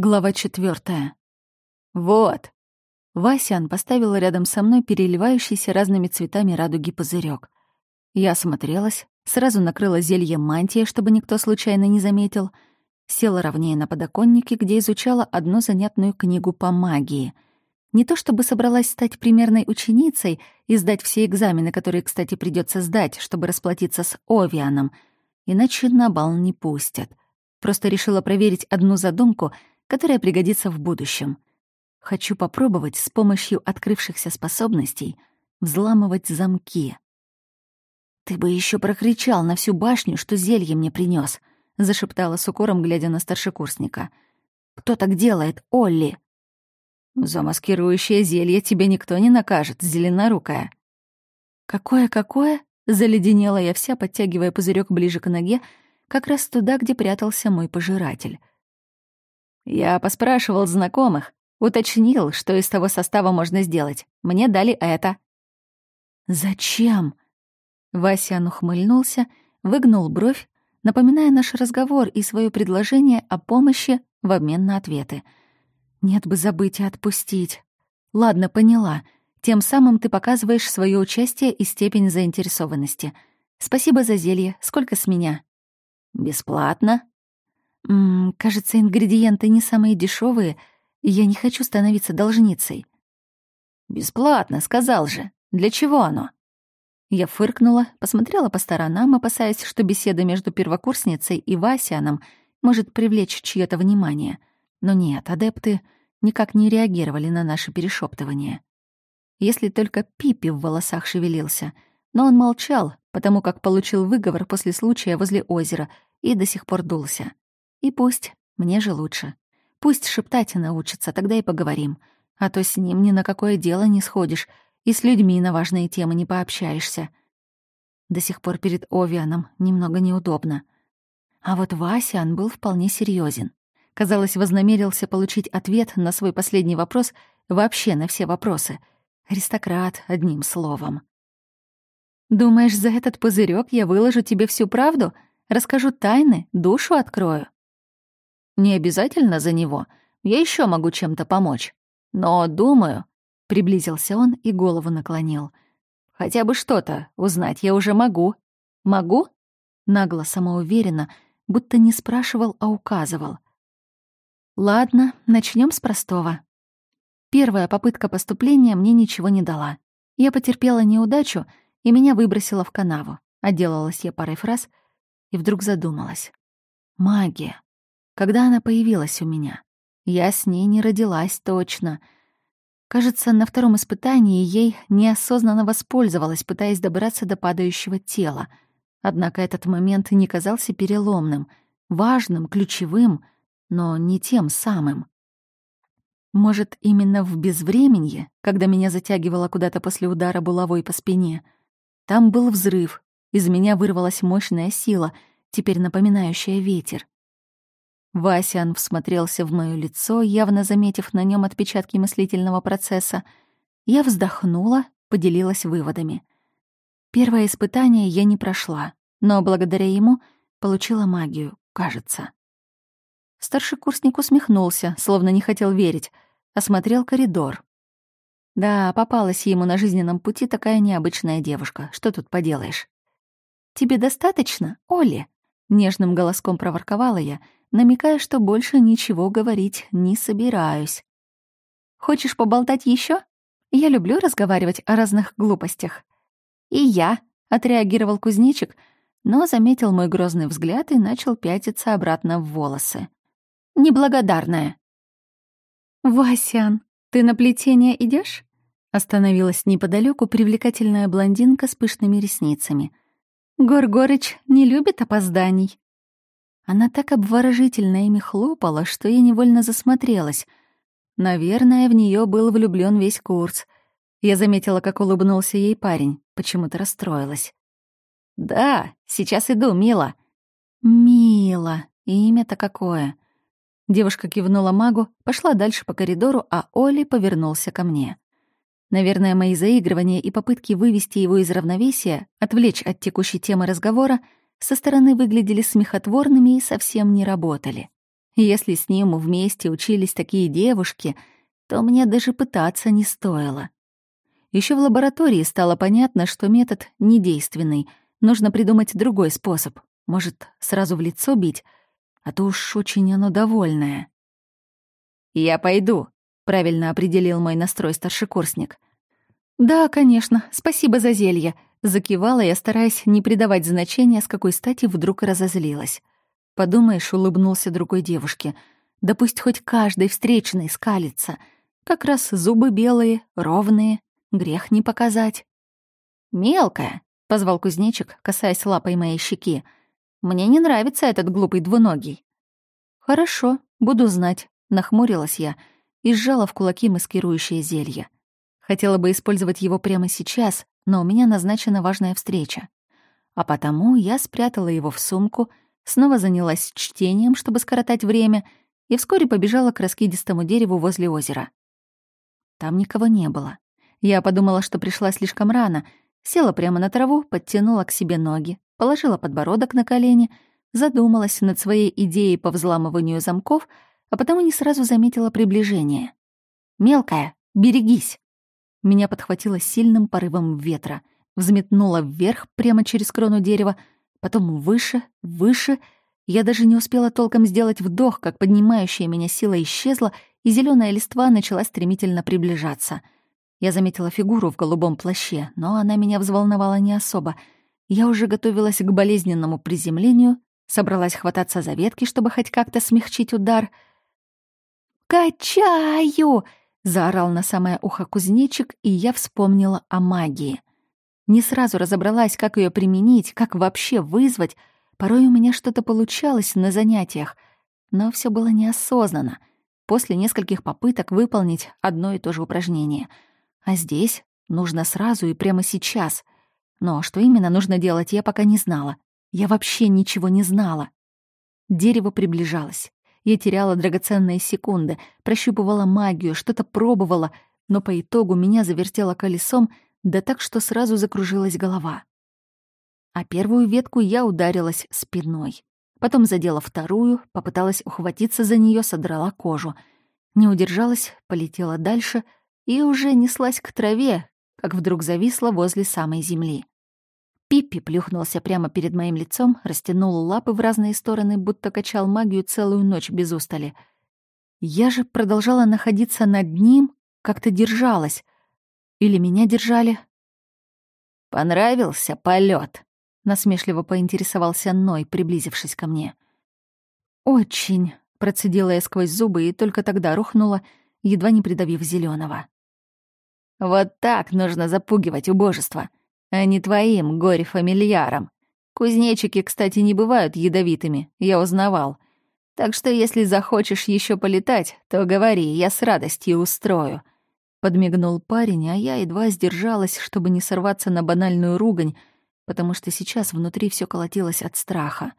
Глава четвертая. Вот. Васян поставила рядом со мной переливающийся разными цветами радуги пузырек. Я осмотрелась, сразу накрыла зелье мантия, чтобы никто случайно не заметил, села ровнее на подоконнике, где изучала одну занятную книгу по магии. Не то чтобы собралась стать примерной ученицей и сдать все экзамены, которые, кстати, придется сдать, чтобы расплатиться с Овианом, иначе на бал не пустят. Просто решила проверить одну задумку — которая пригодится в будущем. Хочу попробовать с помощью открывшихся способностей взламывать замки. «Ты бы еще прокричал на всю башню, что зелье мне принес, зашептала с укором, глядя на старшекурсника. «Кто так делает, Олли?» «За маскирующее зелье тебе никто не накажет, зеленорукая». «Какое-какое?» — заледенела я вся, подтягивая пузырек ближе к ноге, как раз туда, где прятался мой пожиратель. Я поспрашивал знакомых, уточнил, что из того состава можно сделать. Мне дали это. «Зачем?» Вася ухмыльнулся, выгнул бровь, напоминая наш разговор и свое предложение о помощи в обмен на ответы. «Нет бы забыть и отпустить. Ладно, поняла. Тем самым ты показываешь свое участие и степень заинтересованности. Спасибо за зелье. Сколько с меня?» «Бесплатно», М кажется, ингредиенты не самые дешевые, и я не хочу становиться должницей. Бесплатно, сказал же. Для чего оно? Я фыркнула, посмотрела по сторонам, опасаясь, что беседа между первокурсницей и Васяном может привлечь чье-то внимание. Но нет, адепты никак не реагировали на наше перешептывание. Если только Пипи в волосах шевелился, но он молчал, потому как получил выговор после случая возле озера и до сих пор дулся. И пусть, мне же лучше. Пусть шептать и научится, тогда и поговорим. А то с ним ни на какое дело не сходишь и с людьми на важные темы не пообщаешься. До сих пор перед Овианом немного неудобно. А вот Васян был вполне серьезен. Казалось, вознамерился получить ответ на свой последний вопрос, вообще на все вопросы. Аристократ, одним словом. «Думаешь, за этот пузырек я выложу тебе всю правду? Расскажу тайны, душу открою?» Не обязательно за него. Я еще могу чем-то помочь. Но, думаю...» Приблизился он и голову наклонил. «Хотя бы что-то узнать я уже могу. Могу?» Нагло, самоуверенно, будто не спрашивал, а указывал. «Ладно, начнем с простого. Первая попытка поступления мне ничего не дала. Я потерпела неудачу, и меня выбросило в канаву. Отделалась я парой фраз и вдруг задумалась. Магия. Когда она появилась у меня? Я с ней не родилась точно. Кажется, на втором испытании ей неосознанно воспользовалась, пытаясь добраться до падающего тела. Однако этот момент не казался переломным, важным, ключевым, но не тем самым. Может, именно в безвременье, когда меня затягивало куда-то после удара булавой по спине. Там был взрыв, из меня вырвалась мощная сила, теперь напоминающая ветер. Васян всмотрелся в моё лицо, явно заметив на нём отпечатки мыслительного процесса. Я вздохнула, поделилась выводами. Первое испытание я не прошла, но благодаря ему получила магию, кажется. Старший курсник усмехнулся, словно не хотел верить, осмотрел коридор. Да, попалась ему на жизненном пути такая необычная девушка. Что тут поделаешь? «Тебе достаточно, Оли?» — нежным голоском проворковала я — намекая, что больше ничего говорить не собираюсь. «Хочешь поболтать еще? Я люблю разговаривать о разных глупостях». «И я», — отреагировал кузнечик, но заметил мой грозный взгляд и начал пятиться обратно в волосы. «Неблагодарная». «Васян, ты на плетение идешь? Остановилась неподалеку привлекательная блондинка с пышными ресницами. Горгорыч не любит опозданий. Она так обворожительно ими хлопала, что я невольно засмотрелась. Наверное, в нее был влюблен весь курс. Я заметила, как улыбнулся ей парень, почему-то расстроилась. «Да, сейчас иду, Мила». «Мила, имя-то какое?» Девушка кивнула магу, пошла дальше по коридору, а Оли повернулся ко мне. Наверное, мои заигрывания и попытки вывести его из равновесия, отвлечь от текущей темы разговора — со стороны выглядели смехотворными и совсем не работали. Если с ним вместе учились такие девушки, то мне даже пытаться не стоило. Еще в лаборатории стало понятно, что метод недейственный. Нужно придумать другой способ. Может, сразу в лицо бить? А то уж очень оно довольное. «Я пойду», — правильно определил мой настрой старшекурсник. «Да, конечно. Спасибо за зелье», — закивала я, стараясь не придавать значения, с какой стати вдруг разозлилась. Подумаешь, улыбнулся другой девушке. Да пусть хоть каждый встречный скалится. Как раз зубы белые, ровные, грех не показать. «Мелкая», — позвал кузнечик, касаясь лапой моей щеки. «Мне не нравится этот глупый двуногий». «Хорошо, буду знать», — нахмурилась я и сжала в кулаки маскирующее зелье. Хотела бы использовать его прямо сейчас, но у меня назначена важная встреча. А потому я спрятала его в сумку, снова занялась чтением, чтобы скоротать время, и вскоре побежала к раскидистому дереву возле озера. Там никого не было. Я подумала, что пришла слишком рано, села прямо на траву, подтянула к себе ноги, положила подбородок на колени, задумалась над своей идеей по взламыванию замков, а потому не сразу заметила приближение. «Мелкая, берегись!» Меня подхватило сильным порывом ветра, взметнуло вверх прямо через крону дерева, потом выше, выше. Я даже не успела толком сделать вдох, как поднимающая меня сила исчезла, и зеленая листва начала стремительно приближаться. Я заметила фигуру в голубом плаще, но она меня взволновала не особо. Я уже готовилась к болезненному приземлению, собралась хвататься за ветки, чтобы хоть как-то смягчить удар. «Качаю!» Заорал на самое ухо кузнечик, и я вспомнила о магии. Не сразу разобралась, как ее применить, как вообще вызвать. Порой у меня что-то получалось на занятиях, но все было неосознанно. После нескольких попыток выполнить одно и то же упражнение. А здесь нужно сразу и прямо сейчас. Но что именно нужно делать, я пока не знала. Я вообще ничего не знала. Дерево приближалось. Я теряла драгоценные секунды, прощупывала магию, что-то пробовала, но по итогу меня завертело колесом, да так, что сразу закружилась голова. А первую ветку я ударилась спиной. Потом задела вторую, попыталась ухватиться за нее, содрала кожу. Не удержалась, полетела дальше и уже неслась к траве, как вдруг зависла возле самой земли. Пиппи плюхнулся прямо перед моим лицом, растянул лапы в разные стороны, будто качал магию целую ночь без устали. Я же продолжала находиться над ним, как-то держалась. Или меня держали. «Понравился полет? насмешливо поинтересовался Ной, приблизившись ко мне. «Очень», — процедила я сквозь зубы и только тогда рухнула, едва не придавив зеленого. «Вот так нужно запугивать убожество», а не твоим горе-фамильяром. Кузнечики, кстати, не бывают ядовитыми, я узнавал. Так что если захочешь еще полетать, то говори, я с радостью устрою». Подмигнул парень, а я едва сдержалась, чтобы не сорваться на банальную ругань, потому что сейчас внутри все колотилось от страха.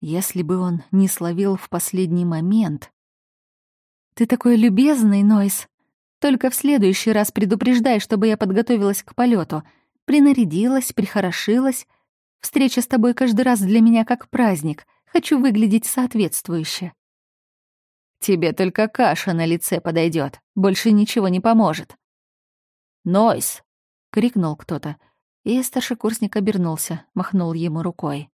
Если бы он не словил в последний момент... «Ты такой любезный, Нойс. Только в следующий раз предупреждай, чтобы я подготовилась к полету. Принарядилась, прихорошилась. Встреча с тобой каждый раз для меня как праздник. Хочу выглядеть соответствующе. Тебе только каша на лице подойдет, больше ничего не поможет. «Нойс!» — крикнул кто-то, и старшекурсник обернулся, махнул ему рукой.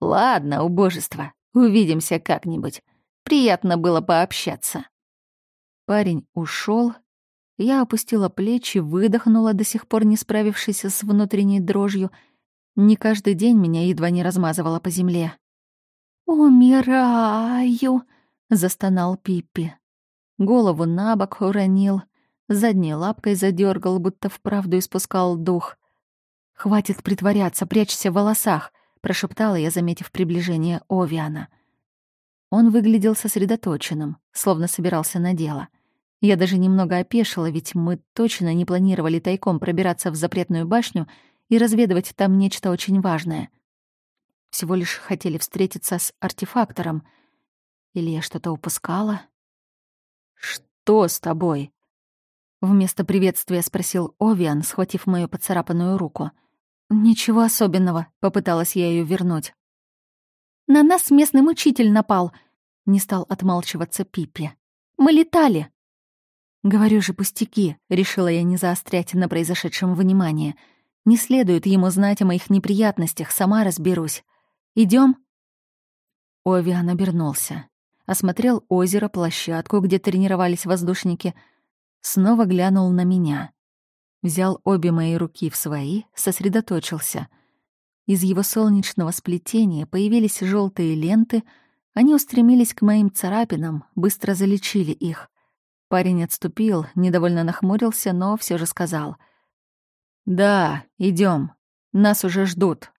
«Ладно, убожество, увидимся как-нибудь. Приятно было пообщаться». Парень ушел, я опустила плечи, выдохнула, до сих пор не справившись с внутренней дрожью. Не каждый день меня едва не размазывало по земле. «Умираю!» — застонал Пиппи. Голову на бок уронил, задней лапкой задергал, будто вправду испускал дух. «Хватит притворяться, прячься в волосах!» — прошептала я, заметив приближение Овиана. Он выглядел сосредоточенным, словно собирался на дело — я даже немного опешила, ведь мы точно не планировали тайком пробираться в запретную башню и разведывать там нечто очень важное. Всего лишь хотели встретиться с артефактором. Или я что-то упускала? «Что с тобой?» Вместо приветствия спросил Овиан, схватив мою поцарапанную руку. «Ничего особенного», — попыталась я ее вернуть. «На нас местный мучитель напал», Не стал отмалчиваться Пиппи. «Мы летали!» «Говорю же, пустяки!» — решила я не заострять на произошедшем внимание. «Не следует ему знать о моих неприятностях, сама разберусь. Идем? Овиан обернулся. Осмотрел озеро, площадку, где тренировались воздушники. Снова глянул на меня. Взял обе мои руки в свои, сосредоточился. Из его солнечного сплетения появились желтые ленты — они устремились к моим царапинам, быстро залечили их. Парень отступил, недовольно нахмурился, но все же сказал. «Да, идем. Нас уже ждут».